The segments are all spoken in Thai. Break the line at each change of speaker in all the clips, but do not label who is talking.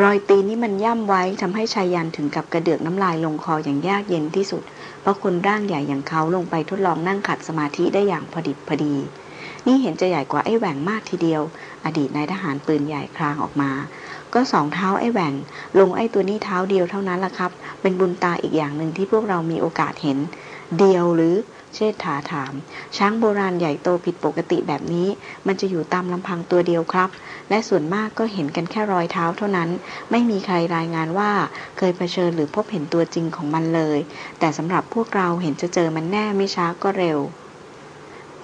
รอยตีนนี่มันย่ำไว้ทำให้ชายยันถึงกับกระเดือกน้ำลายลงคออย่างยากเย็นที่สุด เพราะคนร่างใหญ่อย่างเขาลงไปทดลองนั่งขัดสมาธิได้อย่างพอดิบพอดี นี่เห็นจะใหญ่กว่าไอ้แหว่งมากทีเดียว อดีตนายทหารปืนใหญ่คลางออกมา ก็สองเท้าไอ้แหว่ง ลงไอ้ตัวนี้เท้าเดียวเท่านั้นละครับ เป็นบุญตาอีกอย่างหนึ่งที่พวกเรามีโอกาสเห็น เดียวหรือ เชษฐาถาม ช้างโบราณใหญ่โตผิดปกติแบบนี้ มันจะอยู่ตามลำพังตัวเดียวครับ และส่วนมากก็เห็นกันแค่รอยเท้าเท่านั้น ไม่มีใครรายงานว่าเคยเผชิญหรือพบเห็นตัวจริงของมันเลย แต่สำหรับพวกเราเห็นจะเจอมันแน่ไม่ช้าก็เร็ว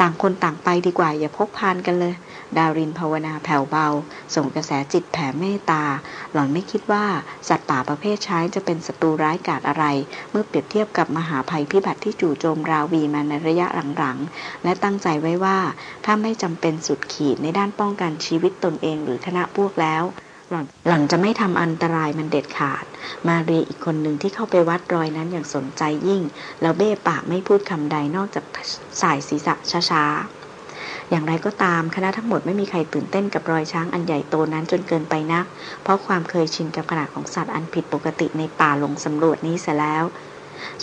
ต่างคนต่างไปดีกว่า อย่าพกพานกันเลย ดารินภาวนาแผ่วเบา ส่งกระแสจิตแผ่เมตตา หล่อนไม่คิดว่าสัตว์ป่าประเภทใช้จะเป็นศัตรูร้ายกาจอะไร เมื่อเปรียบเทียบกับมหาภัยพิบัติที่จู่โจมราวีมาในระยะหลังๆ และตั้งใจไว้ว่าถ้าไม่จำเป็นสุดขีดในด้านป้องกันชีวิตตนเองหรือคณะพวกแล้ว หล่อนหล่อนจะไม่ทำอันตรายมันเด็ดขาด มาเรียอีกคนหนึ่งที่เข้าไปวัดรอยนั้นอย่างสนใจยิ่ง แล้วเบ้ปากไม่พูดคำใดนอกจากสายศีรษะช้าๆ อย่างไรก็ตามคณะทั้งหมดไม่มีใครตื่นเต้นกับรอยช้างอันใหญ่โตนั้นจนเกินไปนัก เพราะความเคยชินกับขนาดของสัตว์อันผิดปกติในป่าลงสำรวจนี้เสียแล้ว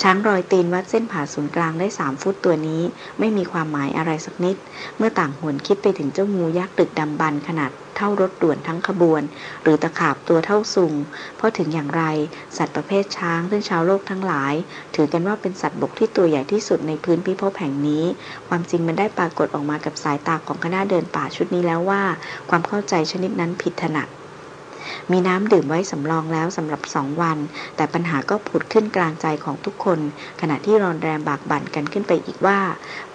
ช้างรอยตีนวัดเส้นผ่าศูนย์กลางได้สามฟุตตัวนี้ ไม่มีความหมายอะไรสักนิด เมื่อต่างหวนคิดไปถึงเจ้างูยักษ์ตึกดำบันขนาดเท่ารถด่วนทั้งขบวน หรือตะขาบตัวเท่าซุง เพราะถึงอย่างไร สัตว์ประเภทช้างซึ่งชาวโลกทั้งหลาย ถือกันว่าเป็นสัตว์บกที่ตัวใหญ่ที่สุดในพื้นพิภพแห่งนี้ ความจริงมันได้ปรากฏออกมากับสายตาของคณะเดินป่าชุดนี้แล้วว่า ความเข้าใจชนิดนั้นผิดถนัด มีน้ำดื่มไว้สำรองแล้วสำหรับสองวัน แต่ปัญหาก็ผุดขึ้นกลางใจของทุกคน ขณะที่รอนแรมบากบั่นกันขึ้นไปอีกว่า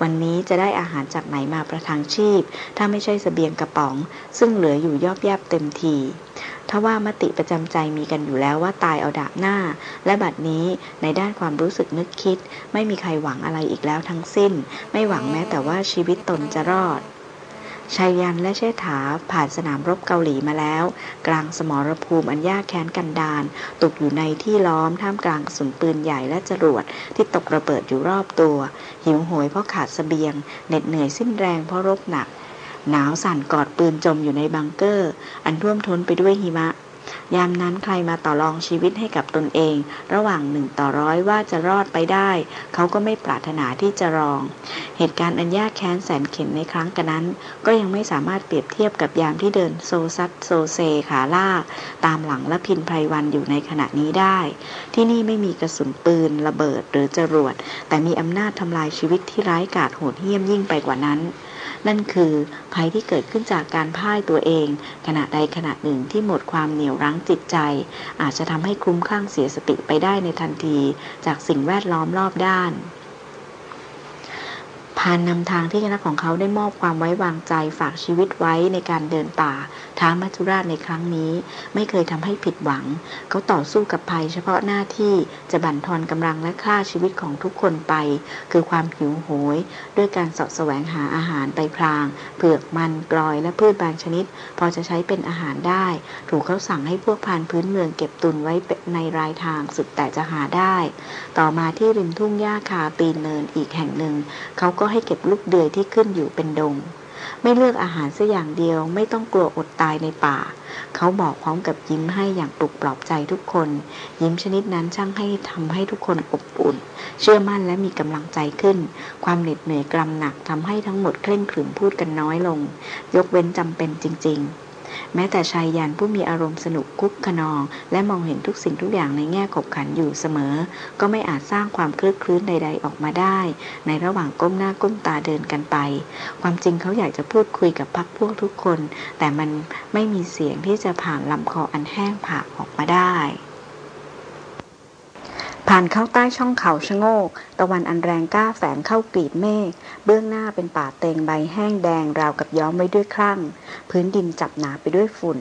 วันนี้จะได้อาหารจากไหนมาประทังชีพ ถ้าไม่ใช่สเสบียงกระป๋อง ซึ่งเหลืออยู่ยอบแยบเต็มทีถ้าว่ามติประจำใจมีกันอยู่แล้วว่าตายเอาดาบหน้า และบัดนี้ในด้านความรู้สึกนึกคิด ไม่มีใครหวังอะไรอีกแล้วทั้งสิ้น ไม่หวังแม้แต่ว่าชีวิตตนจะรอด ชายยันและเชษฐาผ่านสนามรบเกาหลีมาแล้ว กลางสมรภูมิอันยากแค้นกันดานตกอยู่ในที่ล้อมท่ามกลางกระสุนปืนใหญ่และจรวดที่ตกระเบิดอยู่รอบตัว หิวโหยเพราะขาดสเสบียง เหน็ดเหนื่อยสิ้นแรงเพราะรบหนัก หนาวสั่นกอดปืนจมอยู่ในบังเกอร์ อันท่วมท้นไปด้วยหิมะ ยามนั้นใครมาต่อรองชีวิตให้กับตนเอง ระหว่างหนึ่งต่อร้อยว่าจะรอดไปได้ เขาก็ไม่ปรารถนาที่จะรอง เหตุการณ์อันยากแค้นแสนเข็ญในครั้งกระนั้น ก็ยังไม่สามารถเปรียบเทียบกับยามที่เดินโซซัดโซเซขาลากตามหลังรพินทร์ ไพรวัลย์อยู่ในขณะนี้ได้ ที่นี่ไม่มีกระสุนปืนระเบิดหรือจรวด แต่มีอำนาจทำลายชีวิตที่ร้ายกาจโหดเหี้ยมยิ่งไปกว่านั้น นั่นคือภัยที่เกิดขึ้นจากการพ่ายตัวเอง ขณะใดขณะหนึ่งที่หมดความเหนี่ยวรั้งจิตใจ อาจจะทำให้คลุ้มคลั่งเสียสติไปได้ในทันที จากสิ่งแวดล้อมรอบด้าน พานนำทางที่คณะของเขาได้มอบความไว้วางใจฝากชีวิตไว้ในการเดินป่าท้ามัจจุราชในครั้งนี้ ไม่เคยทำให้ผิดหวัง เขาต่อสู้กับภัยเฉพาะหน้าที่จะบั่นทอนกำลังและฆ่าชีวิตของทุกคนไป คือความหิวโหย ด้วยการสาะแสวงหาอาหารไปพราง เผือกมันกลอยและพืชบางชนิด พอจะใช้เป็นอาหารได้ ถูกเขาสั่งให้พวกพานพื้นเมืองเก็บตุนไว้ในรายทางสุดแต่จะหาได้ ต่อมาที่ริมทุ่งหญ้าคาปีนเนินอีกแห่งหนึ่ง เขาก็ให้เก็บลูกเดือยที่ขึ้นอยู่เป็นดง ไม่เลือกอาหารสัอย่างเดียว ไม่ต้องกลัวอดตายในป่า เขาบอกพร้อมกับยิ้มให้อย่างปลุกปลอบใจทุกคน ยิ้มชนิดนั้นช่างให้ทำให้ทุกคนอบอุ่น เชื่อมั่นและมีกำลังใจขึ้น ความเหน็ดเหนื่อยกรำหนักทำให้ทั้งหมดเคร่งขรึมพูดกันน้อยลง ยกเว้นจำเป็นจริง ๆ แม้แต่ชายยันผู้มีอารมณ์สนุกคุกขนอง และมองเห็นทุกสิ่งทุกอย่างในแง่ขบขันอยู่เสมอ ก็ไม่อาจสร้างความคลืดคลื้นใด ๆ ออกมาได้ ในระหว่างก้มหน้าก้มตาเดินกันไป ความจริงเขาอยากจะพูดคุยกับพักพวกทุกคน แต่มันไม่มีเสียงที่จะผ่านลำคออันแห้งผากออกมาได้ ผ่านเข้าใต้ช่องเขาชะโงก ตะวันอันแรงกล้าแฝงเข้ากรีดเมฆ เบื้องหน้าเป็นป่าเตงใบแห้งแดงราวกับย้อมไว้ด้วยครั่ง พื้นดินจับหนาไปด้วยฝุ่น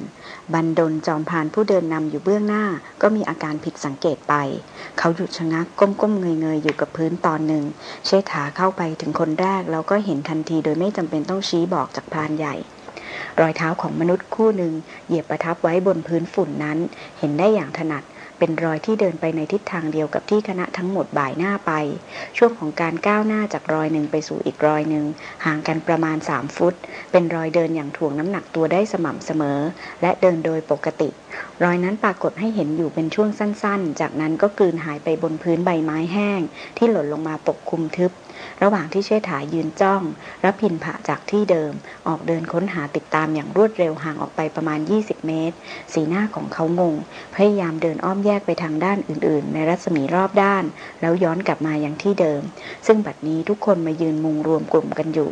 บันดลจอมพานผู้เดินนำอยู่เบื้องหน้า ก็มีอาการผิดสังเกตไป เขาหยุดชะงักก้มๆเงยๆอยู่กับพื้นตอนหนึ่ง เชษฐาเข้าไปถึงคนแรกแล้วก็เห็นทันทีโดยไม่จำเป็นต้องชี้บอกจากพรานใหญ่รอยเท้าของมนุษย์คู่หนึ่งเหยียบประทับไว้บนพื้นฝุ่นนั้น เห็นได้อย่างถนัด เป็นรอยที่เดินไปในทิศทางเดียวกับที่คณะทั้งหมดบ่ายหน้าไป ช่วงของการก้าวหน้าจากรอยหนึ่งไปสู่อีกรอยหนึ่งห่างกันประมาณสามฟุต เป็นรอยเดินอย่างถ่วงน้ำหนักตัวได้สม่ำเสมอ และเดินโดยปกติ รอยนั้นปรากฏให้เห็นอยู่เป็นช่วงสั้นๆ จากนั้นก็กลืนหายไปบนพื้นใบไม้แห้ง ที่หล่นลงมาปกคลุมทึบ ระหว่างที่เชษฐายืนจ้องรับพินผะจากที่เดิม ออกเดินค้นหาติดตามอย่างรวดเร็วห่างออกไปประมาณ 20 เมตร สีหน้าของเขางง พยายามเดินอ้อมแยกไปทางด้านอื่น ๆ ในรัศมีรอบด้าน แล้วย้อนกลับมาอยังที่เดิม ซึ่งบัดนี้ทุกคนมายืนมุงรวมกลุ่มกันอยู่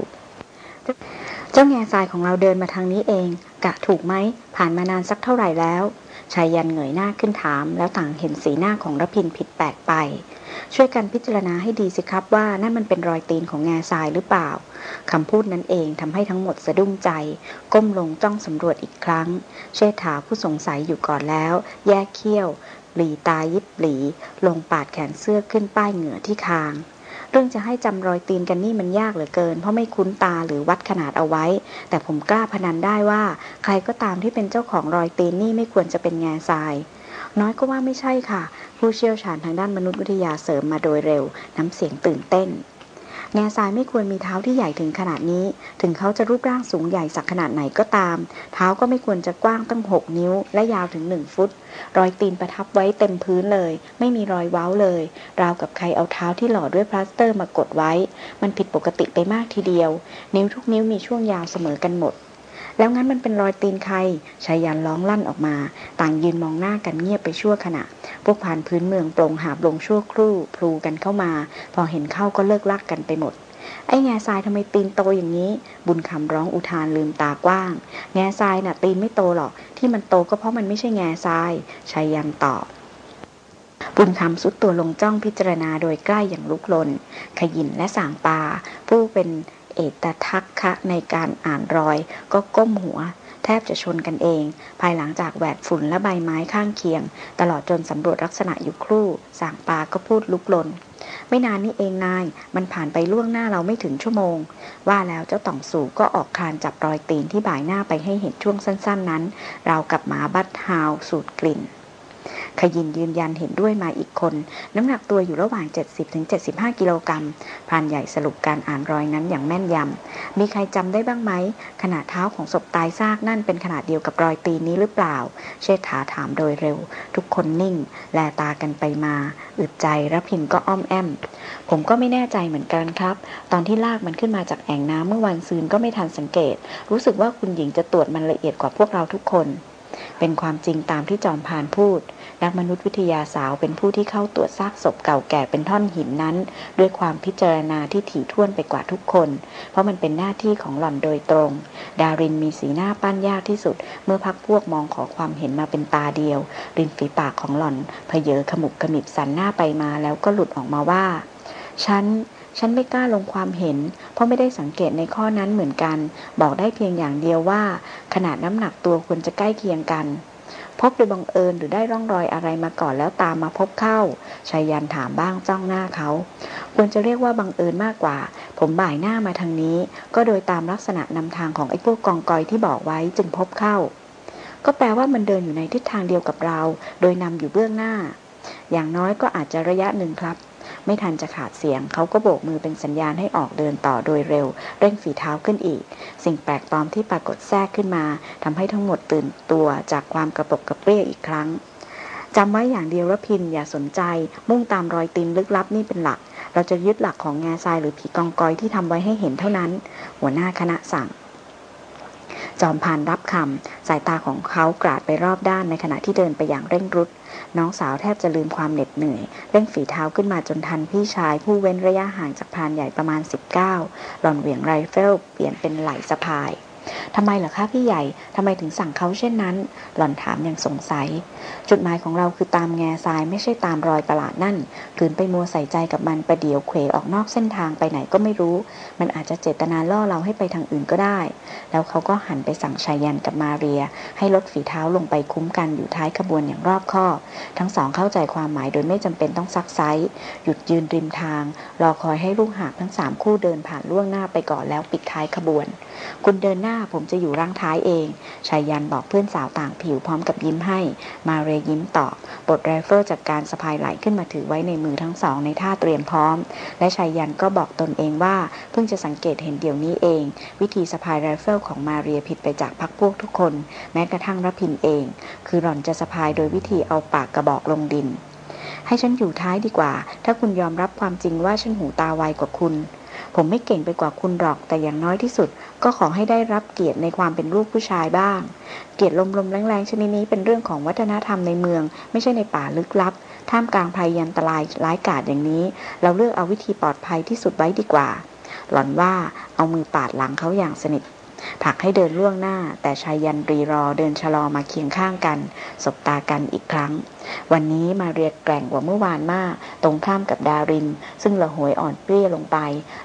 เจ้าแง่ทรายของเราเดินมาทางนี้เอง กะถูกไหมผ่านมานานสักเท่าไหร่แล้วชายยันเหงยหน้าขึ้นถาม แล้วต่างเห็นสีหน้าของรพินผิดแปลกไป ช่วยกันพิจารณาให้ดีสิครับว่านั่นมันเป็นรอยตีนของแง่ทรายหรือเปล่าคำพูดนั้นเองทำให้ทั้งหมดสะดุ้งใจ ก้มลงจ้องสำรวจอีกครั้ง เชษฐาผู้สงสัยอยู่ก่อนแล้ว แยกเขี้ยว หลีตายิบหลี ลงปาดแขนเสื้อขึ้นป้ายเหงื่อที่คางเรื่องจะให้จำรอยตีนกันนี่มันยากเหลือเกิน เพราะไม่คุ้นตาหรือวัดขนาดเอาไว้ แต่ผมกล้าพนันได้ว่า ใครก็ตามที่เป็นเจ้าของรอยตีนนี่ไม่ควรจะเป็นแง่ทราย น้อยก็ว่าไม่ใช่ค่ะ ผู้เชี่ยวชาญทางด้านมนุษยวิทยาเสริมมาโดยเร็ว น้ำเสียงตื่นเต้น แง่ทรายไม่ควรมีเท้าที่ใหญ่ถึงขนาดนี้ ถึงเขาจะรูปร่างสูงใหญ่สักขนาดไหนก็ตาม เท้าก็ไม่ควรจะกว้างตั้งหกนิ้ว และยาวถึงหนึ่งฟุต รอยตีนประทับไว้เต็มพื้นเลย ไม่มีรอยเว้าเลย ราวกับใครเอาเท้าที่หล่อด้วยพลาสเตอร์มากดไว้ มันผิดปกติไปมากทีเดียว นิ้วทุกนิ้วมีช่วงยาวเสมอกันหมด แล้วงั้นมันเป็นรอยตีนใครไชยยันต์ร้องลั่นออกมา ต่างยืนมองหน้ากันเงียบไปชั่วขณะ พวกพรานพื้นเมืองปลงหาบลงชั่วครู่พรูกันเข้ามา พอเห็นเข้าก็เลิ่กลั่กกันไปหมดไอ้แง่ทรายทำไมตีนโตอย่างนี้ บุญคำร้องอุทานลืมตากว้าง แง่ทรายน่ะตีนไม่โตหรอก ที่มันโตก็เพราะมันไม่ใช่แง่ทรายชายันตอบ บุญคำสุดตัวลงจ้องพิจารณาโดยใกล้อย่างลุกลน ขยินและสางปาผู้เป็น เอตทักคะในการอ่านรอย ก็ก้มหัว แทบจะชนกันเอง ภายหลังจากแหวกฝุ่นและใบไม้ข้างเคียง ตลอดจนสำรวจลักษณะอยู่ครู่สางปาก็พูดลุกลน ไม่นานนี้เองนาย มันผ่านไปล่วงหน้าเราไม่ถึงชั่วโมง ว่าแล้วเจ้าต่องสูก็ออกคานจับรอยตีนที่บ่ายหน้าไปให้เห็นช่วงสั้น ๆ นั้น เรากับหมาบัตฮาวสูดกลิ่น ขยินยืนยันเห็นด้วยมาอีกคน น้ำหนักตัวอยู่ระหว่าง 70-75 กิโลกรัมพานใหญ่สรุปการอ่านรอยนั้นอย่างแม่นยำ มีใครจำได้บ้างไหม ขนาดเท้าของศพตายซากนั่นเป็นขนาดเดียวกับรอยตีนนี้หรือเปล่า เชษฐาถามโดยเร็ว ทุกคนนิ่ง แลตากันไปมา อึดใจระพินก็อ้อมแอม ผมก็ไม่แน่ใจเหมือนกันครับ ตอนที่ลากมันขึ้นมาจากแอ่งน้ำเมื่อวันซืนก็ไม่ทันสังเกต รู้สึกว่าคุณหญิงจะตรวจมันละเอียดกว่าพวกเราทุกคน เป็นความจริงตามที่จอมพานพูด นักมนุษยวิทยาสาวเป็นผู้ที่เข้าตรวจซากศพเก่าแก่เป็นท่อนหินนั้น ด้วยความพิจารณาที่ถี่ถ้วนไปกว่าทุกคน เพราะมันเป็นหน้าที่ของหล่อนโดยตรง ดารินมีสีหน้าปั้นยากที่สุด เมื่อพักพวกมองขอความเห็นมาเป็นตาเดียว ริมฝีปากของหล่อนเพเยอขมุบขมิบสันหน้าไปมาแล้วก็หลุดออกมาว่า ฉันฉันไม่กล้าลงความเห็น เพราะไม่ได้สังเกตในข้อนั้นเหมือนกัน บอกได้เพียงอย่างเดียวว่า ขนาดน้ำหนักตัวควรจะใกล้เคียงกัน พบโดยบังเอิญหรือได้ร่องรอยอะไรมาก่อนแล้วตามมาพบเข้าชายันถามบ้างจ้องหน้าเขา ควรจะเรียกว่าบังเอิญมากกว่า ผมบ่ายหน้ามาทางนี้ ก็โดยตามลักษณะนำทางของไอ้พวกกองกอยที่บอกไว้จึงพบเข้า ก็แปลว่ามันเดินอยู่ในทิศทางเดียวกับเรา โดยนำอยู่เบื้องหน้า อย่างน้อยก็อาจจะระยะหนึ่งครับ ไม่ทันจะขาดเสียง เขาก็โบกมือเป็นสัญญาณให้ออกเดินต่อโดยเร็ว เร่งฝีเท้าขึ้นอีก สิ่งแปลกปลอมที่ปรากฏแทรกขึ้นมาทำให้ทั้งหมดตื่นตัวจากความกระปกกระเปรี้ยอีกครั้งจำไว้อย่างเดียวว่าพินอย่าสนใจ มุ่งตามรอยตีนลึกลับนี่เป็นหลัก เราจะยึดหลักของแง่ทรายหรือผีกองกอยที่ทำไว้ให้เห็นเท่านั้น หัวหน้าคณะสั่ง จอมพานรับคำสายตาของเขากราดไปรอบด้านในขณะที่เดินไปอย่างเร่งรุด น้องสาวแทบจะลืมความเหน็ดเหนื่อย เร่งฝีเท้าขึ้นมาจนทันพี่ชาย ผู้เว้นระยะห่างจากพานใหญ่ประมาณ 19 หล่อนเหวี่ยงไรเฟิลเปลี่ยนเป็นไหลสะพาย ทำไมเหรอคะพี่ใหญ่ทำไมถึงสั่งเขาเช่นนั้น หล่อนถามอย่างสงสัย จุดหมายของเราคือตามแง่ทรายไม่ใช่ตามรอยประหลาดนั่นขืนไปมัวใส่ใจกับมันประเดี๋ยวเขวออกนอกเส้นทางไปไหนก็ไม่รู้ มันอาจจะเจตนาล่อเราให้ไปทางอื่นก็ได้ แล้วเขาก็หันไปสั่งชายันกับมาเรีย ให้ลดฝีเท้าลงไปคุ้มกันอยู่ท้ายขบวนอย่างรอบคอบ ทั้งสองเข้าใจความหมายโดยไม่จำเป็นต้องซักไซหยุดยืนริมทาง รอคอยให้ลูกหาบทั้งสามคู่เดินผ่านล่วงหน้าไปก่อนแล้วปิดท้ายขบวน คุณเดินหน้าผมจะอยู่รั้งท้ายเองไชยยันต์บอกเพื่อนสาวต่างผิวพร้อมกับยิ้มให้ มาเรียยิ้มตอบปลดไรเฟิลจากการสะพายไหล่ขึ้นมาถือไว้ในมือทั้งสองในท่าเตรียมพร้อม และไชยยันต์ก็บอกตนเองว่า เพิ่งจะสังเกตเห็นเดี๋ยวนี้เอง วิธีสะพายไรเฟิลของมาเรียผิดไปจากพรรคพวกทุกคน แม้กระทั่งรพินทร์เอง คือหล่อนจะสะพายโดยวิธีเอาปากกระบอกลงดิน ให้ฉันอยู่ท้ายดีกว่า ถ้าคุณยอมรับความจริงว่าฉันหูตาไวกว่าคุณ ผมไม่เก่งไปกว่าคุณหรอก แต่อย่างน้อยที่สุด ก็ขอให้ได้รับเกียรติในความเป็นลูกผู้ชายบ้าง เกียรติลมๆแรงๆชนิดนี้เป็นเรื่องของวัฒนธรรมในเมือง ไม่ใช่ในป่าลึกลับ ท่ามกลางภัยยันตรายร้ายกาจอย่างนี้ เราเลือกเอาวิธีปลอดภัยที่สุดไว้ดีกว่า หล่อนว่าเอามือปาดหลังเขาอย่างสนิท ผลักให้เดินล่วงหน้า แต่ชายยันรีรอเดินชะลอมาเคียงข้างกัน สบตากันอีกครั้ง วันนี้มาเรียกแกร่งกว่าเมื่อวานมาก ตรงข้ามกับดาริน ซึ่งละหวยอ่อนเปรี้ยลงไป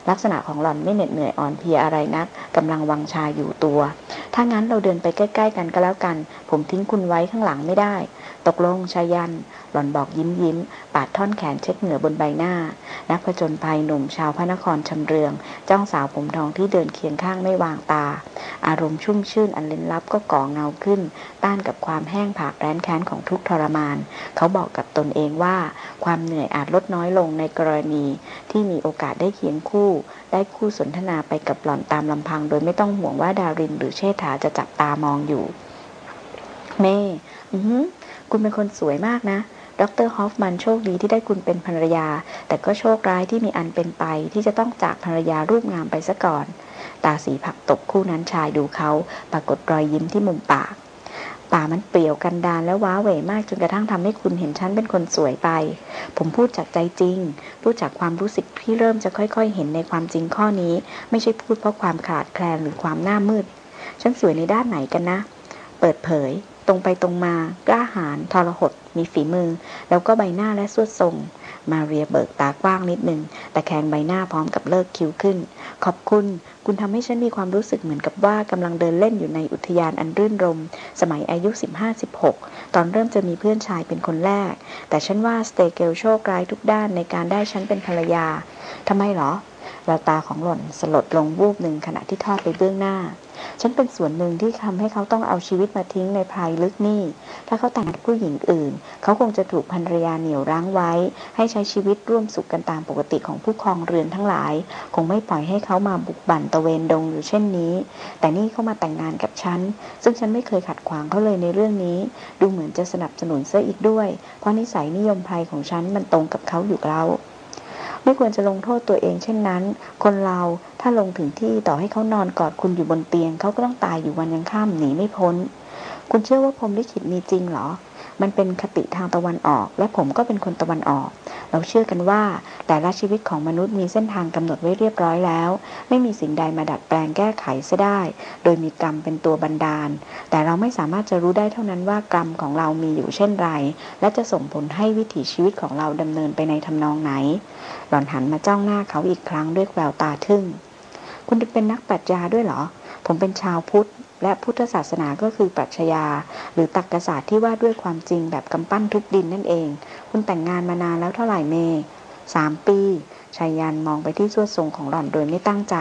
ลักษณะของหล่อนไม่เหน็ดเหนื่อยอ่อนเพลียอะไรนักกำลังวังชาอยู่ตัว ถ้างั้นเราเดินไปใกล้ ๆ กันก็แล้วกัน ผมทิ้งคุณไว้ข้างหลังไม่ได้ ตกลงชายัน หล่อนบอกยิ้มยิ้ม ปาดท่อนแขนเช็ดเหงื่อบนใบหน้า นักผจญภัยหนุ่มชาวพระนครชำเรือง จ้องสาวผมทองที่เดินเคียงข้างไม่วางตา อารมณ์ชุ่มชื่นอันเล้นลับก็ก่อเงาขึ้น ต้านกับความแห้งผากแร้นแค้นของทุกทรมาน เขาบอกกับตนเองว่า ความเหนื่อยอาจลดน้อยลงในกรณีที่มีโอกาสได้เคียงคู่ ได้คู่สนทนาไปกับหล่อนตามลำพัง โดยไม่ต้องห่วงว่าดารินหรือเชษฐาจะจับตามองอยู่ เม่อือ คุณเป็นคนสวยมากนะ ดรฮอฟมันโชคดีที่ได้คุณเป็นภรรยา แต่ก็โชคร้ายที่มีอันเป็นไปที่จะต้องจากภรรยารูปงามไปซะก่อน ตาสีผักตกคู่นั้นชายดูเขา ปรากฏรอยยิ้มที่มุมปาก ป่ามันเปลี่ยวกันดานและว้าเหวมากจนกระทั่งทำให้คุณเห็นฉันเป็นคนสวยไป ผมพูดจากใจจริงพูดจากความรู้สึกที่เริ่มจะค่อยๆ เห็นในความจริงข้อนี้ ไม่ใช่พูดเพราะความขาดแคลนหรือความหน้ามืด ฉันสวยในด้านไหนกันนะ เปิดเผยตรงไปตรงมากล้า หาญทรหดมีฝีมือ แล้วก็ใบหน้าและสวดทรง มาเรียเบิกตากว้างนิดหนึ่งแต่แขงใบหน้าพร้อมกับเลิกคิ้วขึ้น ขอบคุณ คุณทำให้ฉันมีความรู้สึกเหมือนกับว่ากำลังเดินเล่นอยู่ในอุทยานอันรื่นรม สมัยอายุ 15-16 ตอนเริ่มจะมีเพื่อนชายเป็นคนแรก แต่ฉันว่าสเตเกลโชคร้ายทุกด้านในการได้ฉันเป็นภรรยาทำไมหรอแววตาของหล่อนสลดลงวูบหนึ่งขณะที่ทอดไปเบื้องหน้า ฉันเป็นส่วนหนึ่งที่ทำให้เขาต้องเอาชีวิตมาทิ้งในภายลึกนี่ ถ้าเขาแต่งกับผู้หญิงอื่น เขาคงจะถูกภรรยาเหนี่ยวรั้งไว้ ให้ใช้ชีวิตร่วมสุขกันตามปกติของผู้ครองเรือนทั้งหลาย คงไม่ปล่อยให้เขามาบุกบั่นตะเวนดงอยู่เช่นนี้ แต่นี่เขามาแต่งงานกับฉัน ซึ่งฉันไม่เคยขัดขวางเขาเลยในเรื่องนี้ ดูเหมือนจะสนับสนุนเสียอีกด้วย เพราะนิสัยนิยมภัยของฉันมันตรงกับเขาอยู่แล้ว ไม่ควรจะลงโทษตัวเองเช่นนั้น คนเราถ้าลงถึงที่ต่อให้เขานอนกอดคุณอยู่บนเตียงเขาก็ต้องตายอยู่วันยังค่ำหนีไม่พ้น คุณเชื่อว่าพรมลิขิตมีจริงเหรอ มันเป็นคติทางตะวันออก และผมก็เป็นคนตะวันออก เราเชื่อกันว่า แต่ละชีวิตของมนุษย์มีเส้นทางกำหนดไว้เรียบร้อยแล้ว ไม่มีสิ่งใดมาดัดแปลงแก้ไขเสียได้ โดยมีกรรมเป็นตัวบันดาล แต่เราไม่สามารถจะรู้ได้เท่านั้นว่ากรรมของเรามีอยู่เช่นไร และจะส่งผลให้วิถีชีวิตของเราดำเนินไปในทำนองไหน หล่อนหันมาจ้องหน้าเขาอีกครั้งด้วยแววตาทึ่ง คุณเป็นนักปรัชญาด้วยเหรอผมเป็นชาวพุทธ และพุทธศาสนาก็คือปรัชญาหรือตรรกศาสตร์ที่ว่าด้วยความจริงแบบกำปั้นทุบดินนั่นเอง คุณแต่งงานมานานแล้วเท่าไหร่เมย์สามปีชายยันมองไปที่สวดทรงของหล่อนโดยไม่ตั้งใจ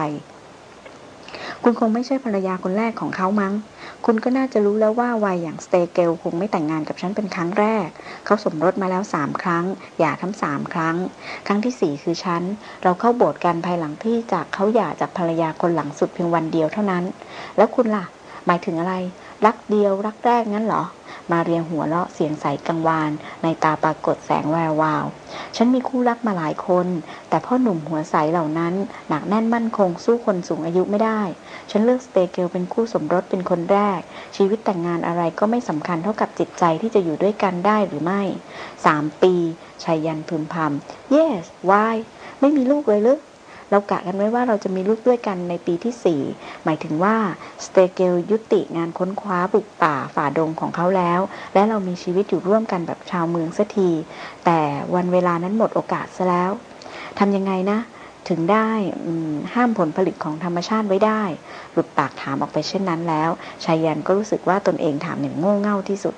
คุณคงไม่ใช่ภรรยาคนแรกของเขามั้ง คุณก็น่าจะรู้แล้วว่าวัยอย่างสเตเกลคงไม่แต่งงานกับฉันเป็นครั้งแรก เขาสมรสมาแล้วสามครั้ง หย่าทั้งสามครั้ง ครั้งที่สี่คือฉัน เราเข้าโบสถ์กันภายหลังที่จากเขาหย่าจากภรรยาคนหลังสุดเพียงวันเดียวเท่านั้น แล้วคุณล่ะ หมายถึงอะไร รักเดียวรักแรกงั้นเหรอ มาเรียหัวเราะเสียงใสกังวาน ในตาปรากฏแสงแวววาว ฉันมีคู่รักมาหลายคน แต่พ่อหนุ่มหัวใสเหล่านั้น หนักแน่นมั่นคงสู้คนสูงอายุไม่ได้ ฉันเลือกสเตเกลเป็นคู่สมรสเป็นคนแรก ชีวิตแต่งงานอะไรก็ไม่สำคัญเท่ากับจิตใจที่จะอยู่ด้วยกันได้หรือไม่สามปีชายยันพึมพำ yes why ไม่มีลูกเลยหรือ เรากะกันไว้ว่าเราจะมีลูกด้วยกันในปีที่ 4 หมายถึงว่าสเตเกลยุติงานค้นคว้าบุกป่าฝ่าดงของเขาแล้ว และเรามีชีวิตอยู่ร่วมกันแบบชาวเมืองสักที แต่วันเวลานั้นหมดโอกาสซะแล้วทำยังไงนะ ถึงได้ห้ามผลผลิตของธรรมชาติไว้ได้ หลุดปากถามออกไปเช่นนั้นแล้วชายยันก็รู้สึกว่าตนเองถามอย่างโง่เง่าที่สุด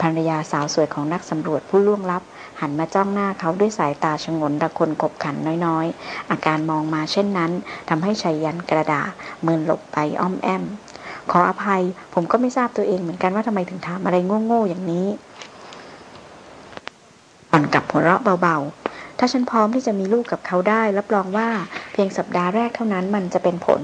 ภรรยาสาวสวยของนักสำรวจผู้ล่วงลับ หันมาจ้องหน้าเขาด้วยสายตาชงนระคนกบขันน้อยๆ อาการมองมาเช่นนั้นทำให้ชัยยันกระดาเมินหลบไปอ้อมแอม ขออภัย ผมก็ไม่ทราบตัวเองเหมือนกันว่าทำไมถึงถามอะไรโง่ๆอย่างนี้ อ่อนกับหัวเราะเบาๆ ถ้าฉันพร้อมที่จะมีลูกกับเขาได้ รับรองว่าเพียงสัปดาห์แรกเท่านั้นมันจะเป็นผล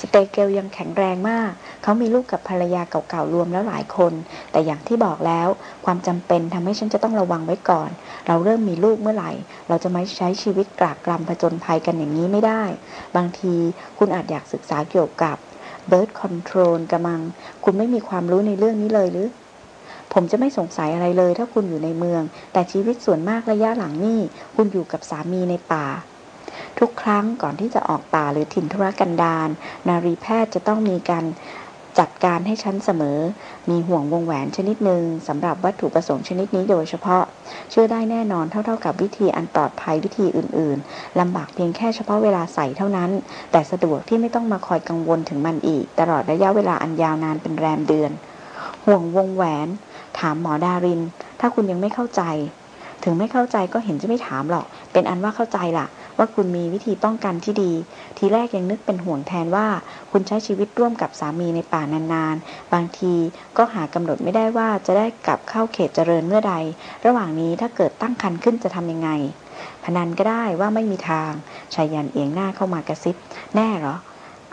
สเตเกลยังแข็งแรงมาก เขามีลูกกับภรรยาเก่าๆรวมแล้วหลายคน แต่อย่างที่บอกแล้ว ความจำเป็นทำให้ฉันจะต้องระวังไว้ก่อน เราเริ่มมีลูกเมื่อไหร่ เราจะไม่ใช้ชีวิตกรากกรำผจญภัยกันอย่างนี้ไม่ได้ บางทีคุณอาจอยากศึกษาเกี่ยวกับ birth control กระมัง คุณไม่มีความรู้ในเรื่องนี้เลยหรือ ผมจะไม่สงสัยอะไรเลย ถ้าคุณอยู่ในเมือง แต่ชีวิตส่วนมากระยะหลังนี่คุณอยู่กับสามีในป่า ทุกครั้งก่อนที่จะออกป่าหรือถิ่นธุรกันดารนารีแพทย์จะต้องมีการจัดการให้ฉันเสมอ มีห่วงวงแหวนชนิดหนึ่งสำหรับวัตถุประสงค์ชนิดนี้โดยเฉพาะ เชื่อได้แน่นอนเท่าๆกับวิธีอันปลอดภัยวิธีอื่นๆลำบากเพียงแค่เฉพาะเวลาใส่เท่านั้น แต่สะดวกที่ไม่ต้องมาคอยกังวลถึงมันอีก ตลอดระยะเวลาอันยาวนานเป็นแรมเดือน ห่วงวงแหวน ถามหมอดาริน ถ้าคุณยังไม่เข้าใจ ถึงไม่เข้าใจก็เห็นจะไม่ถามหรอก เป็นอันว่าเข้าใจล่ะ ว่าคุณมีวิธีป้องกันที่ดี ทีแรกยังนึกเป็นห่วงแทนว่า คุณใช้ชีวิตร่วมกับสามีในป่านานๆ บางทีก็หากำหนดไม่ได้ว่าจะได้กลับเข้าเขตเจริญเมื่อใด ระหว่างนี้ถ้าเกิดตั้งคันขึ้นจะทำยังไง พนันก็ได้ว่าไม่มีทางชายันเอียงหน้าเข้ามากระซิบ แน่เหรอ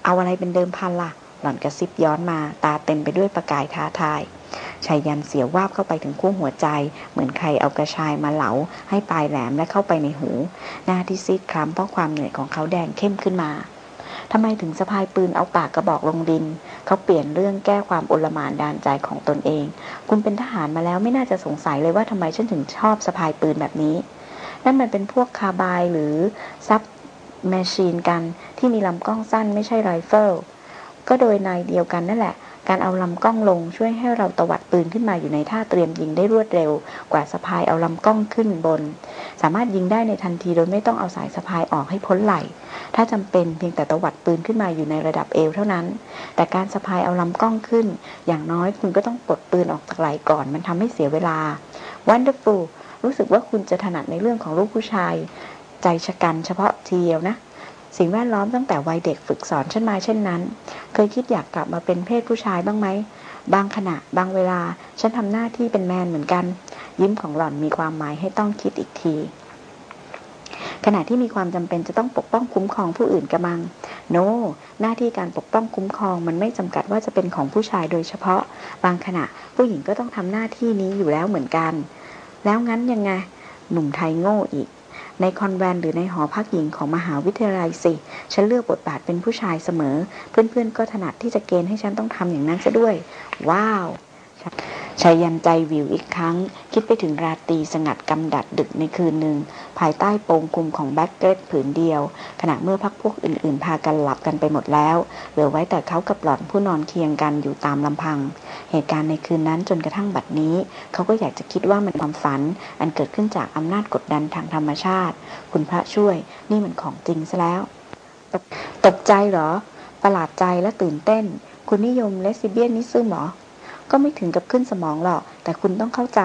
เอาอะไรเป็นเดิมพันล่ะ หล่อนกระซิบย้อนมา ตาเต็มไปด้วยประกายท้าทาย ชายยันเสียววาบเข้าไปถึงคู่หัวใจ เหมือนใครเอากระชายมาเหลา ให้ปลายแหลมและเข้าไปในหู หน้าที่ซีดคล้ำเพราะความเหนื่อยของเขาแดงเข้มขึ้นมาทำไมถึงสะพายปืนเอาปากกระบอกลงดิน เขาเปลี่ยนเรื่องแก้ความอลหม่านดาลใจของตนเอง คุณเป็นทหารมาแล้วไม่น่าจะสงสัยเลยว่าทำไมฉันถึงชอบสะพายปืนแบบนี้ นั่นมันเป็นพวกคาบายหรือ submachine gun ที่มีลำกล้องสั้นไม่ใช่ไรเฟิล ก็โดยนัยเดียวกันนั่นแหละ การเอาลำกล้องลงช่วยให้เราตวัดปืนขึ้นมาอยู่ในท่าเตรียมยิงได้รวดเร็ว กว่าสะพายเอาลำกล้องขึ้นบน สามารถยิงได้ในทันทีโดยไม่ต้องเอาสายสะพายออกให้พ้นไหล ถ้าจำเป็นเพียงแต่ตวัดปืนขึ้นมาอยู่ในระดับเอวเท่านั้น แต่การสะพายเอาลำกล้องขึ้น อย่างน้อยคุณก็ต้องปลดปืนออกจากไหลก่อน มันทำให้เสียเวลา Wonderful รู้สึกว่าคุณจะถนัดในเรื่องของลูกผู้ชาย ใจชะกันเฉพาะทีเดียวนะ สิ่งแวดล้อมตั้งแต่วัยเด็กฝึกสอนฉันมาเช่นนั้น เคยคิดอยากกลับมาเป็นเพศผู้ชายบ้างไหม บางขณะ บางเวลา ฉันทำหน้าที่เป็นแมนเหมือนกัน ยิ้มของหล่อนมีความหมายให้ต้องคิดอีกที ขณะที่มีความจำเป็นจะต้องปกป้องคุ้มครองผู้อื่นกระมัง โน no, หน้าที่การปกป้องคุ้มครองมันไม่จำกัดว่าจะเป็นของผู้ชายโดยเฉพาะ บางขณะผู้หญิงก็ต้องทำหน้าที่นี้อยู่แล้วเหมือนกัน แล้วงั้นยังไง หนุ่มไทยโง่อีก ในคอนแวนหรือในหอพักหญิงของมหาวิทยาลัยสิ ฉันเลือกบทบาทเป็นผู้ชายเสมอ เพื่อนๆก็ถนัดที่จะเกณฑ์ให้ฉันต้องทำอย่างนั้นซะด้วย ว้าว ไชยยันต์ใจหวิวอีกครั้ง คิดไปถึงราตรีสงัดกำดัดดึกในคืนหนึ่ง ภายใต้โปงคลุมของ blanket ผืนเดียว ขณะเมื่อพรรคพวกอื่นๆ พากันหลับกันไปหมดแล้ว เหลือไว้แต่เขากับหล่อนผู้นอนเคียงกันอยู่ตามลำพัง เหตุการณ์ในคืนนั้นจนกระทั่งบัดนี้ เขาก็อยากจะคิดว่ามันความฝัน อันเกิดขึ้นจากอำนาจกดดันทางธรรมชาติ คุณพระช่วยนี่มันของจริงซะแล้ว ตกตกใจเหรอ ประหลาดใจและตื่นเต้น คุณนิยมเลสซิเบียนนิซึมหรอ ก็ไม่ถึงกับขึ้นสมองหรอก แต่คุณต้องเข้าใจ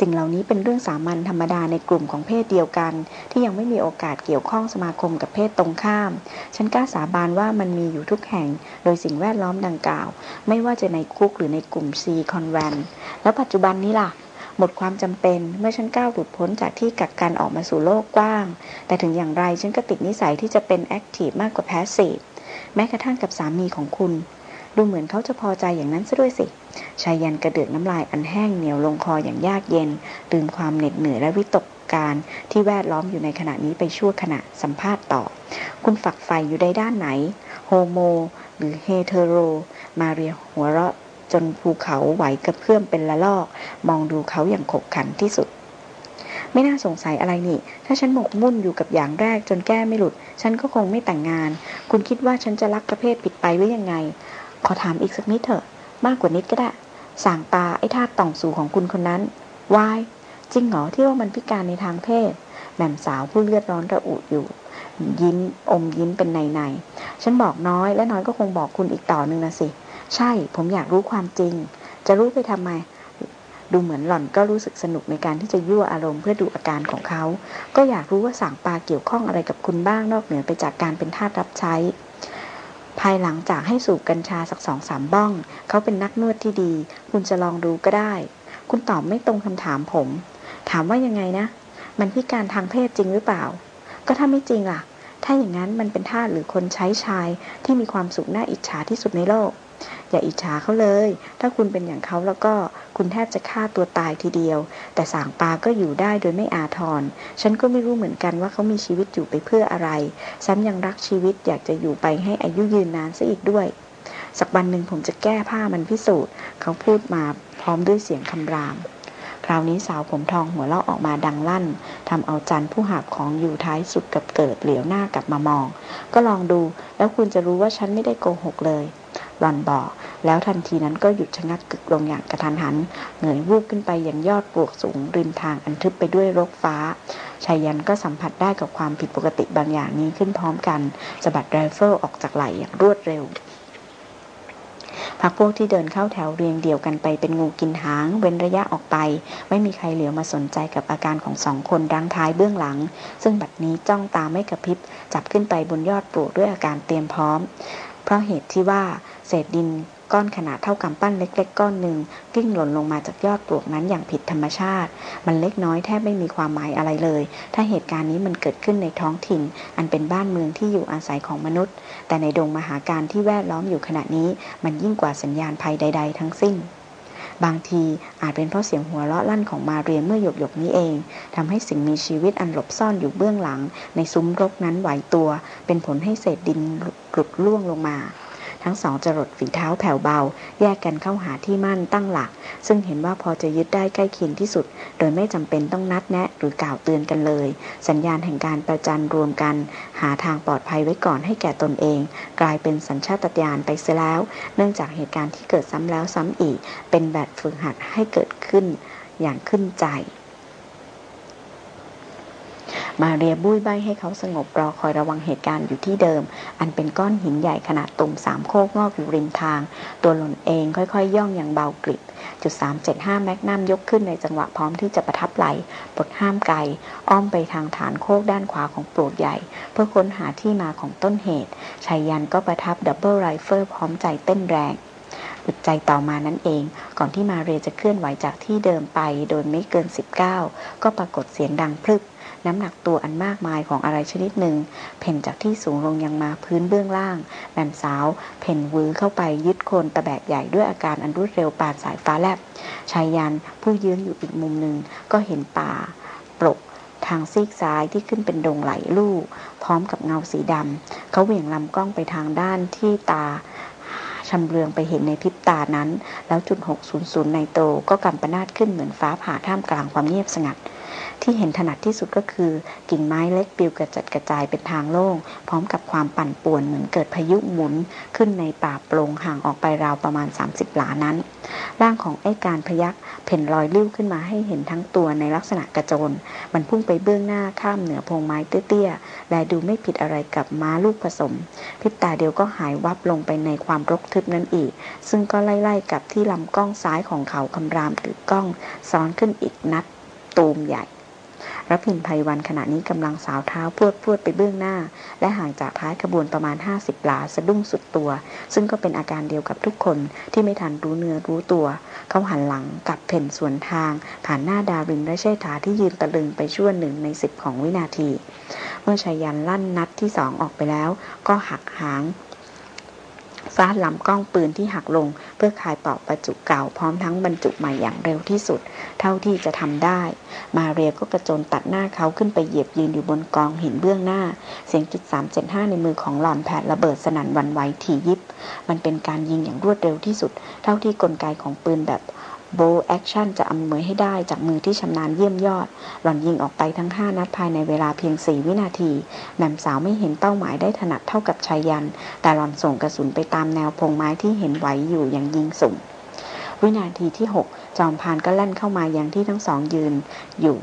สิ่งเหล่านี้เป็นเรื่องสามัญธรรมดาในกลุ่มของเพศเดียวกัน ที่ยังไม่มีโอกาสเกี่ยวข้องสมาคมกับเพศตรงข้าม ฉันกล้าสาบานว่ามันมีอยู่ทุกแห่ง โดยสิ่งแวดล้อมดังกล่าว ไม่ว่าจะในคุกหรือในกลุ่มชีคอนแวนแล้วปัจจุบันนี้ล่ะหมดความจำเป็นเมื่อฉันก้าวหลุดพ้นจากที่กักกันออกมาสู่โลกกว้าง แต่ถึงอย่างไรฉันก็ติดนิสัยที่จะเป็น active มากกว่า passive แม้กระทั่งกับสามีของคุณ ดูเหมือนเขาจะพอใจอย่างนั้นซะด้วยสิ ไชยยันต์กระเดือกน้ำลายอันแห้งเหนียวลงคออย่างยากเย็นลืมความเหน็ดเหนื่อยและวิตกกังวลที่แวดล้อมอยู่ในขณะนี้ไปชั่วขณะสัมภาษณ์ต่อ คุณฝักใฝ่อยู่ในด้านไหน โฮโม หรือเฮเทโร มาเรียหัวเราะจนภูเขาไหวกระเพื่อมเป็นละลอก มองดูเขาอย่างขบขันที่สุด ไม่น่าสงสัยอะไรนี่ ถ้าฉันหมกมุ่นอยู่กับอย่างแรกจนแก้ไม่หลุด ฉันก็คงไม่แต่งงาน คุณคิดว่าฉันจะรักประเภทผิดไปหรือยังไง ขอถามอีกสักนิดเถอะ มากกว่านิดก็ได้สางตาไอ้ธาตุต่องสูของคุณคนนั้นวายจริงเหรอที่ว่ามันพิการในทางเพศแม่มสาวผู้เลือดร้อนระอุอยู่ ยิ้มอมยิ้มเป็นในในฉันบอกน้อยและน้อยก็คงบอกคุณอีกต่อหนึ่งนะสิ ใช่ผมอยากรู้ความจริง จะรู้ไปทำไม ดูเหมือนหล่อนก็รู้สึกสนุกในการที่จะยั่วอารมณ์เพื่อดูอาการของเขา ก็อยากรู้ว่าสางปาเกี่ยวข้องอะไรกับคุณบ้างนอกเหนือไปจากการเป็นทาสรับใช้ ภายหลังจากให้สูบกัญชาสักสองสามบ้อง เขาเป็นนักนวดที่ดี คุณจะลองดูก็ได้ คุณตอบไม่ตรงคำถามผม ถามว่ายังไงนะ มันพิการทางเพศจริงหรือเปล่า ก็ถ้าไม่จริงล่ะ ถ้าอย่างนั้นมันเป็นท่าหรือคนใช้ชายที่มีความสุขน่าอิจฉาที่สุดในโลก อย่าอิจฉาเขาเลย ถ้าคุณเป็นอย่างเขาแล้วก็ คุณแทบจะฆ่าตัวตายทีเดียว แต่สางปาก็อยู่ได้โดยไม่อาทร ฉันก็ไม่รู้เหมือนกันว่าเขามีชีวิตอยู่ไปเพื่ออะไรฉันยังรักชีวิตอยากจะอยู่ไปให้อายุยืนนานซะอีกด้วย สักวันหนึ่งผมจะแก้ผ้ามันพิสูจน์ เขาพูดมาพร้อมด้วยเสียงคำราม คราวนี้สาวผมทองหัวเราะออกมาดังลั่นทำเอาจันผู้หาบของอยู่ท้ายสุดกับเกิดเหลียวหน้ากลับมามอง ก็ลองดู แล้วคุณจะรู้ว่าฉันไม่ได้โกหกเลย หลอนบอก แล้วทันทีนั้นก็หยุดชะงักกึกลงอย่างกระทันหัน เหนือยวูบขึ้นไปอย่างยอดปลวกสูงริมทางอันทึบไปด้วยรกฟ้าชายันก็สัมผัสได้กับความผิดปกติบางอย่างนี้ขึ้นพร้อมกันสะบัดไรเฟิลออกจากไหล่อย่างรวดเร็วพรรคพวกที่เดินเข้าแถวเรียงเดียวกันไปเป็นงูกินหาง เว้นระยะออกไป ไม่มีใครเหลียวมาสนใจกับอาการของสองคนรั้งท้ายเบื้องหลัง ซึ่งบัดนี้จ้องตาไม่กระพริบ จับขึ้นไปบนยอดปลวกด้วยอาการเตรียมพร้อม เพราะเหตุที่ว่าเศษดินก้อนขนาดเท่ากำปั้นเล็ก ๆ ก้อนหนึ่งกลิ้งหล่นลงมาจากยอดปลวกนั้นอย่างผิดธรรมชาติ มันเล็กน้อยแทบไม่มีความหมายอะไรเลย ถ้าเหตุการณ์นี้มันเกิดขึ้นในท้องถิ่น อันเป็นบ้านเมืองที่อยู่อาศัยของมนุษย์ แต่ในดงมหาการที่แวดล้อมอยู่ขณะนี้ มันยิ่งกว่าสัญญาณภัยใด ๆ ทั้งสิ้น บางทีอาจเป็นเพราะเสียงหัวเราะลั่นของมาเรียเมื่อหยกหยกนี้เองทำให้สิ่งมีชีวิตอันหลบซ่อนอยู่เบื้องหลัง ในซุ้มรกนั้นไหวตัว เป็นผลให้เศษดิน หลุดล่วงลงมา ทั้งสองจรดฝีเท้าแผ่วเบา แยกกันเข้าหาที่มั่นตั้งหลัก ซึ่งเห็นว่าพอจะยึดได้ใกล้เคียงที่สุด โดยไม่จำเป็นต้องนัดแนะหรือกล่าวเตือนกันเลย สัญญาณแห่งการประจันรวมกัน หาทางปลอดภัยไว้ก่อนให้แก่ตนเอง กลายเป็นสัญชาตญาณไปเสียแล้ว เนื่องจากเหตุการณ์ที่เกิดซ้ำแล้วซ้ำอีก เป็นแบบฝึกหัดให้เกิดขึ้น อย่างขึ้นใจ มาเรียบุ้ยใบให้เขาสงบรอคอยระวังเหตุการณ์อยู่ที่เดิม อันเป็นก้อนหินใหญ่ขนาดตุ่มสามโคกงอกอยู่ริมทาง ตัวหล่นเองค่อยๆ ย่องอย่างเบากริบจุดสามเจ็ดห้า magnum ยกขึ้นในจังหวะพร้อมที่จะประทับไหล่ปลดห้ามไก อ้อมไปทางฐานโคกด้านขวาของปลวกใหญ่ เพื่อค้นหาที่มาของต้นเหตุไชยยันต์ก็ประทับ double rifle พร้อมใจเต้นแรงอึดใจต่อมานั่นเอง ก่อนที่มาเรียจะเคลื่อนไหวจากที่เดิมไปโดยไม่เกิน 19 ก็ปรากฏเสียงดังพลึบ น้ำหนักตัวอันมากมายของอะไรชนิดหนึ่ง เผ่นจากที่สูงลงยังมาพื้นเบื้องล่าง แม่มสาว เพ่นวื้อเข้าไปยึดโคนตะแบกใหญ่ด้วยอาการอันรวดเร็วปานสายฟ้าแลบชายยันผู้ยืนอยู่อีกมุมหนึ่งก็เห็นป่าปลกทางซีกซ้ายที่ขึ้นเป็นดงไหลลู่พร้อมกับเงาสีดำเขาเหวี่ยงลำกล้องไปทางด้านที่ตาชำเลืองไปเห็นในพริบตานั้น แล้วจุด 600 ในโตก็กำปนาดขึ้นเหมือนฟ้าผ่าท่ามกลางความเงียบสงัด ที่เห็นถนัดที่สุดก็คือ กิ่งไม้เล็กปลิวกระจัดกระจายเป็นทางโล่ง พร้อมกับความปั่นป่วนเหมือนเกิดพายุหมุนขึ้นในป่าโปร่งห่างออกไปราวประมาณ 30 หลานั้น ร่างของไอ้การพยักเพ่นลอยลิ้วขึ้นมาให้เห็นทั้งตัวในลักษณะกระโจน มันพุ่งไปเบื้องหน้าข้ามเหนือพงไม้เตี้ยๆ และดูไม่ผิดอะไรกับม้าลูกผสม พิษตาเดียวก็หายวับลงไปในความรกทึบนั้นอีก ซึ่งก็ไล่ๆกับที่ลำกล้องซ้ายของเขาคำรามถือกล้องซ้อนขึ้นอีกนัดตูมใหญ่ รพินภัยวันขณะนี้กำลังสาวเท้าพวดพวดไปเบื้องหน้า และห่างจากท้ายขบวนประมาณ 50 หลาสะดุ้งสุดตัว ซึ่งก็เป็นอาการเดียวกับทุกคนที่ไม่ทันรู้เนื้อรู้ตัว เขาหันหลังกับเพ่นสวนทาง ผ่านหน้าดารินและเชษฐาที่ยืนตะลึงไปชั่วหนึ่งในสิบของวินาที เมื่อชายันลั่นนัดที่สองออกไปแล้ว ก็หักหาง ฟาดลำกล้องปืนที่หักลง เพื่อคายปลอกประจุเก่าพร้อมทั้งบรรจุใหม่อย่างเร็วที่สุด เท่าที่จะทำได้ มาเรียก็กระโจนตัดหน้าเขาขึ้นไปเหยียบยืนอยู่บนกองหินเบื้องหน้า เสียงจุดสามเจ็ดห้าในมือของหล่อนแผดระเบิดสนั่นหวั่นไหวถี่ยิบ มันเป็นการยิงอย่างรวดเร็วที่สุด เท่าที่กลไกของปืนแบบ bolt action จะอำนวยให้ได้จากมือที่ชำนาญเยี่ยมยอด หล่อนยิงออกไปทั้งห้านัดภายในเวลาเพียงสี่วินาที แหม่มสาวไม่เห็นเป้าหมายได้ถนัดเท่ากับไชยยันต์ แต่หล่อนส่งกระสุนไปตามแนวพงไม้ที่เห็นไหวอยู่อย่างยิงสุ่มวินาทีที่หก จอมพานก็แล่นเข้ามาอย่างที่ทั้งสองยืนอยู่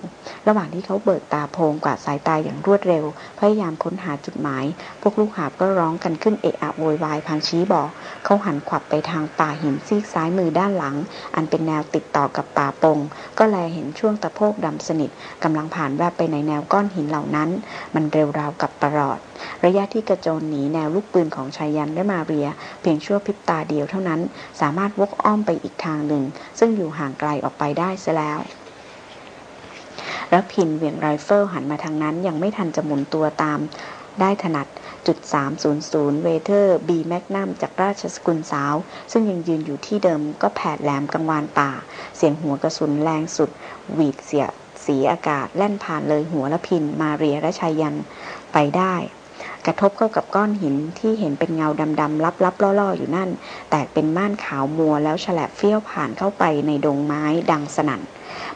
ระหว่างที่เขาเบิกตาโพงกวาดสายตาอย่างรวดเร็ว พยายามค้นหาจุดหมาย พวกลูกหาบก็ร้องกันขึ้นเอะอะโวยวายพังชี้บอก เขาหันขวับไปทางป่าหินซีกซ้ายมือด้านหลัง อันเป็นแนวติดต่อกับป่าปง ก็แลเห็นช่วงตะโพกดำสนิทกำลังผ่านแวบไปในแนวก้อนหินเหล่านั้น มันเร็วราวกับประหลอด ระยะที่กระโจนหนีแนวลูกปืนของไชยยันต์และมาเรีย เพียงชั่วพริบตาเดียวเท่านั้น สามารถวกอ้อมไปอีกทางหนึ่ง ซึ่งอยู่ห่างไกลออกไปได้เสียแล้ว รพินทร์เหวี่ยงไรเฟิลหันมาทางนั้น ยังไม่ทันจะหมุนตัวตาม ได้ถนัดจุด 300 Weatherby magnum จากราชสกุลสาว ซึ่งยังยืนอยู่ที่เดิมก็แผดแหลมกังวานป่า เสียงหัวกระสุนแรงสุด หวีดเสียสีอากาศแล่นผ่านเลยหัวละพินมาเรียและชายันไปได้ กระทบเข้ากับก้อนหินที่เห็นเป็นเงาดำๆลับๆล่อๆอยู่นั่น แตกเป็นม่านขาวมัวแล้วฉลับเฟี้ยวผ่านเข้าไปในดงไม้ดังสนั่น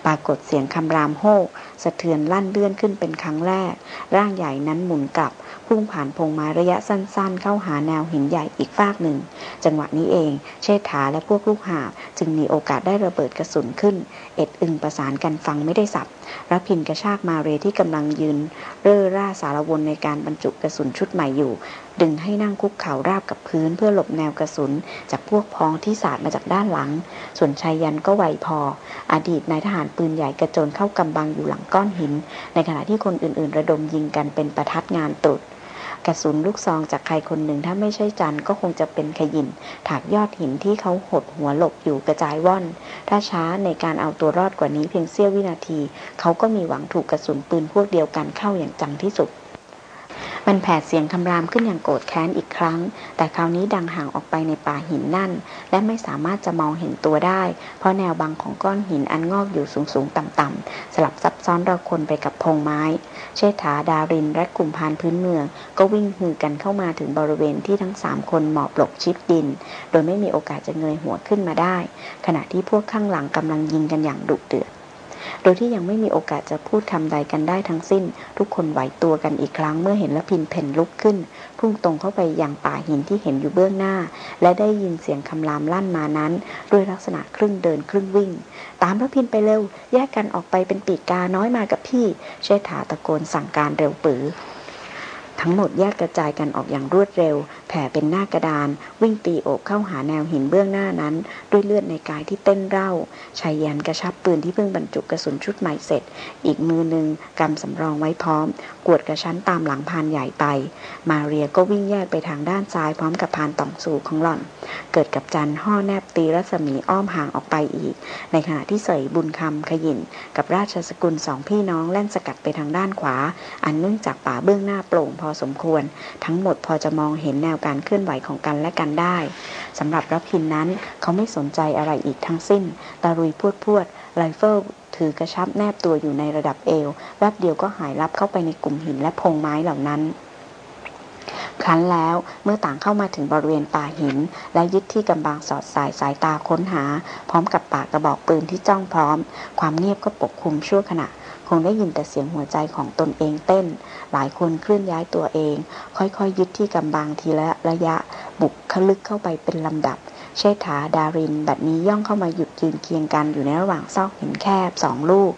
ปรากฏเสียงคำรามโฮก สะเทือนลั่นเลื่อนขึ้นเป็นครั้งแรก ร่างใหญ่นั้นหมุนกลับ พุ่งผ่านพงไม้ระยะสั้นๆ เข้าหาแนวหินใหญ่อีกฟากหนึ่ง จังหวะนี้เอง เชษฐาและพวกลูกหาจึงมีโอกาสได้ระเบิดกระสุนขึ้น เอ็ดอึงประสานกันฟังไม่ได้สับรับพินกระชากมาเรที่กำลังยืน เร่อร่าสารวนในการบรรจุกระสุนชุดใหม่อยู่ ดึงให้นั่งคุกเข่าราบกับพื้นเพื่อหลบแนวกระสุน จากพวกพ้องที่สาดมาจากด้านหลัง ส่วนชายยันก็ไวพอ อดีตนายทหารปืนใหญ่กระโจนเข้ากำบังอยู่หลังก้อนหิน ในขณะที่คนอื่นๆ ระดมยิงกันเป็นประทัดงานตรุษกระสุนลูกซองจากใครคนหนึ่งถ้าไม่ใช่จันก็คงจะเป็นขยินถากยอดหินที่เขาหดหัวหลบอยู่กระจายว่อน ถ้าช้าในการเอาตัวรอดกว่านี้เพียงเสี้ยววินาที เขาก็มีหวังถูกกระสุนปืนพวกเดียวกันเข้าอย่างจังที่สุด มันแผดเสียงคำรามขึ้นอย่างโกรธแค้นอีกครั้ง แต่คราวนี้ดังห่างออกไปในป่าหินนั่น และไม่สามารถจะมองเห็นตัวได้ เพราะแนวบังของก้อนหินอันงอกอยู่สูงๆต่ำๆสลับซับซ้อนราคนไปกับพงไม้ เชษฐาดาริน และกลุ่มพานพื้นเมือง ก็วิ่งหือกันเข้ามาถึงบริเวณที่ทั้งสามคนหมอบหลบชิดดิน โดยไม่มีโอกาสจะเงยหัวขึ้นมาได้ ขณะที่พวกข้างหลังกำลังยิงกันอย่างดุเดือด โดยที่ยังไม่มีโอกาสจะพูดคำใดกันได้ทั้งสิ้น ทุกคนไหวตัวกันอีกครั้งเมื่อเห็นละพินเพ่นลุกขึ้น พุ่งตรงเข้าไปยังป่าหินที่เห็นอยู่เบื้องหน้า และได้ยินเสียงคำรามลั่นมานั้น ด้วยลักษณะครึ่งเดินครึ่งวิ่ง ตามละพินไปเร็ว แยกกันออกไปเป็นปีกกาน้อยมากับพี่ เชษฐาตะโกนสั่งการเร็วปือ ทั้งหมดแยกกระจายกันออกอย่างรวดเร็ว แผ่เป็นหน้ากระดาน วิ่งตีโอบเข้าหาแนวหินเบื้องหน้านั้น ด้วยเลือดในกายที่เต้นเร่าชายยันกระชับปืนที่เพิ่งบรรจุกระสุนชุดใหม่เสร็จ อีกมือหนึ่งกำสำรองไว้พร้อม กวดกระชั้นตามหลังพานใหญ่ไป มาเรียก็วิ่งแยกไปทางด้านซ้ายพร้อมกับพานต่องสู่ของหล่อน เกิดกับจันห้อแน่บตีรัศมีอ้อมห่างออกไปอีก ในขณะที่เส่ยบุญคำขยินกับราชสกุลสองพี่น้องแล่นสกัดไปทางด้านขวา อันเนื่องจากป่าเบื้องหน้าโปร่งพอสมควร ทั้งหมดพอจะมองเห็นแนวการเคลื่อนไหวของกันและกันได้สำหรับรพินทร์นั้นเขาไม่สนใจอะไรอีกทั้งสิ้นตะลุยพรวดพรวดไรเฟิลถือกระชับแนบตัวอยู่ในระดับเอวแวบเดียวก็หายลับเข้าไปในกลุ่มหินและพงไม้เหล่านั้นครั้นแล้วเมื่อต่างเข้ามาถึงบริเวณป่าหิน และยึดที่กำบังสอดสายสายตาค้นหา พร้อมกับปากกระบอกปืนที่จ้องพร้อม ความเงียบก็ปกคลุมชั่วขณะ คงได้ยินแต่เสียงหัวใจของตนเองเต้น หลายคนเคลื่อนย้ายตัวเอง ค่อยๆ ยึดที่กำบังทีละระยะ บุกขลึกเข้าไปเป็นลำดับ เชษฐาดาริน แบบนี้ย่องเข้ามาหยุดยืนเคียงกันอยู่ในระหว่างซอกหินแคบสองลูก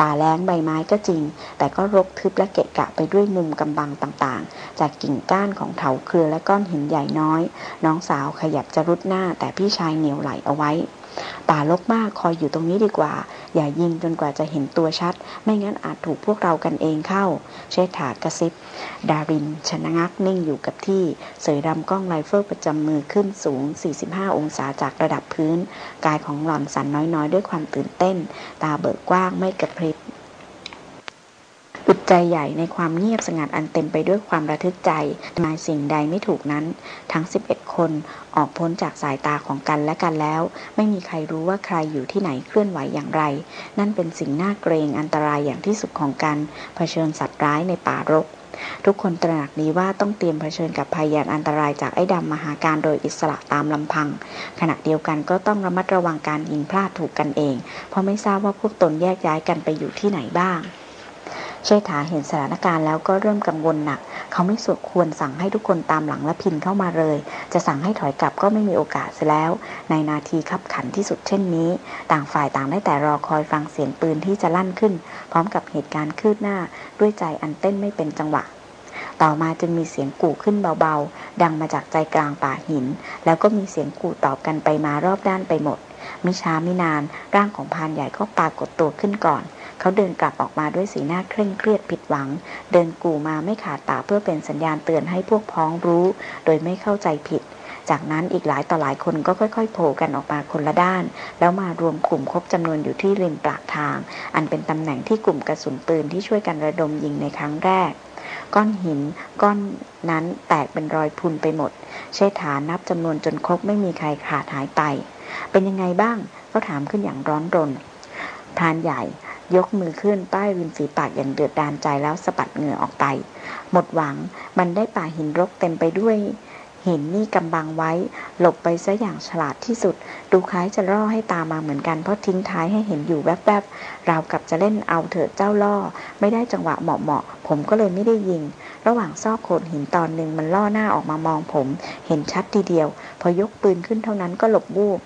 ตาแล้งใบไม้ก็จริง แต่ก็รกทึบและเกะกะไปด้วยมุมกำบังต่างๆ จากกิ่งก้านของเถาเครือและก้อนหินใหญ่น้อย น้องสาวขยับจะรุดหน้าแต่พี่ชายเหนียวไหลเอาไว้ป่าลกมากคอยอยู่ตรงนี้ดีกว่า อย่ายิงจนกว่าจะเห็นตัวชัด ไม่งั้นอาจถูกพวกเรากันเองเข้า เชษฐากระซิบ ดารินชนะงักนิ่งอยู่กับที่ เสยดำกล้องไรเฟิลประจำมือขึ้นสูง 45 องศาจากระดับพื้น กายของหล่อนสั่นน้อยๆ ด้วยความตื่นเต้น ตาเบิกกว้างไม่กระพริบ อุดใจใหญ่ในความเงียบสงัดอันเต็มไปด้วยความระทึกใจมายสิ่งใดไม่ถูกนั้น ทั้ง 11 คนออกพ้นจากสายตาของกันและกันแล้ว ไม่มีใครรู้ว่าใครอยู่ที่ไหนเคลื่อนไหวอย่างไร นั่นเป็นสิ่งน่าเกรงอันตรายอย่างที่สุดของกันเผชิญสัตว์ร้ายในป่ารกทุกคนตระหนักดีว่าต้องเตรียมเผชิญกับภัยยานอันตรายจากไอ้ดำมหาการโดยอิสระตามลำพัง ขณะเดียวกันก็ต้องระมัดระวังการยิงพลาดถูกกันเอง เพราะไม่ทราบว่าพวกตนแยกย้ายกันไปอยู่ที่ไหนบ้าง เชษฐาเห็นสถานการณ์แล้วก็เริ่มกังวลหนัก เขาไม่สุดควรสั่งให้ทุกคนตามหลังและพินเข้ามาเลย จะสั่งให้ถอยกลับก็ไม่มีโอกาสเสียแล้ว ในนาทีขับขันที่สุดเช่นนี้ ต่างฝ่ายต่างได้แต่รอคอยฟังเสียงปืนที่จะลั่นขึ้น พร้อมกับเหตุการณ์คืบหน้า ด้วยใจอันเต้นไม่เป็นจังหวะต่อมาจึงมีเสียงกู่ขึ้นเบาๆ ดังมาจากใจกลางป่าหิน แล้วก็มีเสียงกู่ตอบกันไปมารอบด้านไปหมด มิช้ามินาน ร่างของพานใหญ่ก็ปรากฏตัวขึ้นก่อน เขาเดินกลับออกมาด้วยสีหน้าเคร่งเครียดผิดหวัง เดินกูมาไม่ขาดตาเพื่อเป็นสัญญาณเตือนให้พวกพ้องรู้ โดยไม่เข้าใจผิด จากนั้นอีกหลายต่อหลายคนก็ค่อยๆโผล่กันออกมาคนละด้าน แล้วมารวมกลุ่มครบจำนวนอยู่ที่ริมปากทาง อันเป็นตำแหน่งที่กลุ่มกระสุนปืนที่ช่วยกันระดมยิงในครั้งแรกก้อนหินก้อนนั้นแตกเป็นรอยพุนไปหมด เชษฐานับจำนวนจนครบไม่มีใครขาดหายไป เป็นยังไงบ้างเขาถามขึ้นอย่างร้อนรนพรานใหญ่ ยกมือขึ้นป้ายริมฝีปากอย่างเดือดดานใจแล้วสะบัดเหงื่อออกไป หมดหวังมันได้ป่าหินรกเต็มไปด้วยหินนี่กำบังไว้ หลบไปซะอย่างฉลาดที่สุด ดูคล้ายจะล่อให้ตามมาเหมือนกันเพราะทิ้งท้ายให้เห็นอยู่แวบๆราวกับจะเล่นเอาเถิดเจ้าล่อ ไม่ได้จังหวะเหมาะๆผมก็เลยไม่ได้ยิง ระหว่างซอกโขดหินตอนหนึ่งมันล่อหน้าออกมามองผม เห็นชัดทีเดียว พอยกปืนขึ้นเท่านั้นก็หลบวูบ